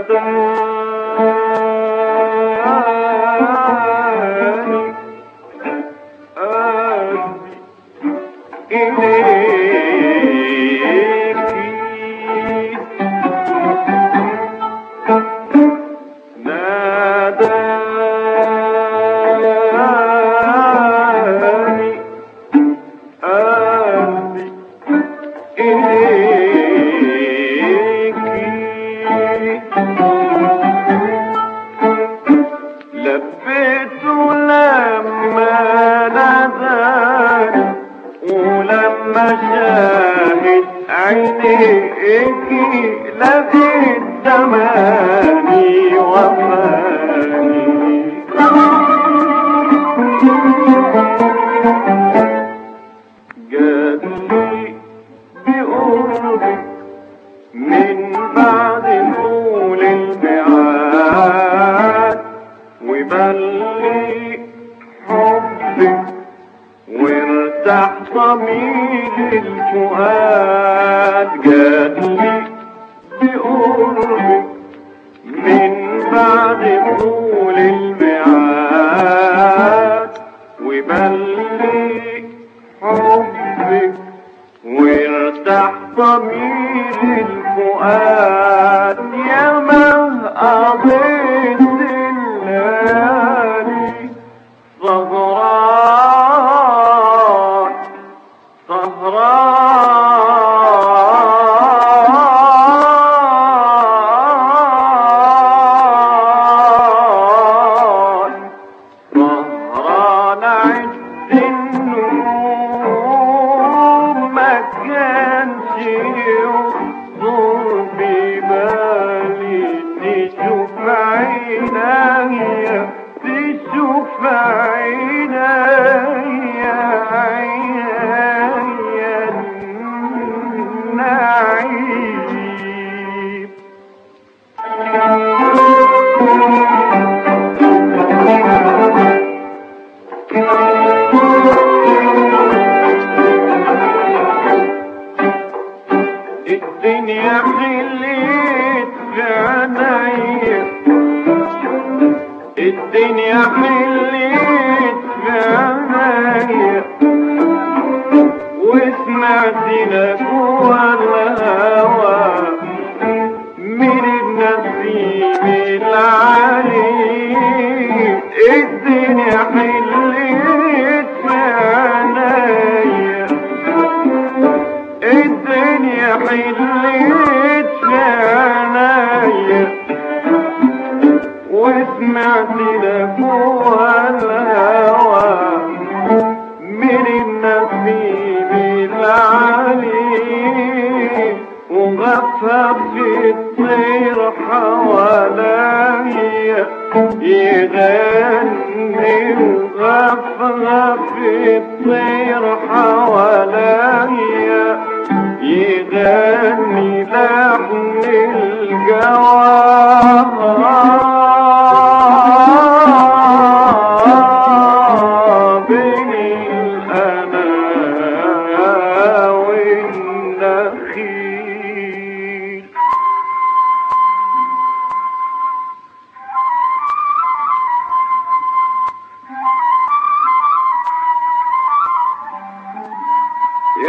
ناداني عينيكي ضمير الفؤاد جاتلي بقربك من بعد طول الميعاد وبلي حبك وارتاح ضمير الفؤاد يا ما قضيت الدنيا حليت في عينيا وسمعت لك والهوى من النسيم العليم الدنيا حليت في عينيا الدنيا حليت في عينيا وسمعت لك الهوى من النسيم العليم وغفر في الطير حواليا يغني وغفر في الطير حواليا.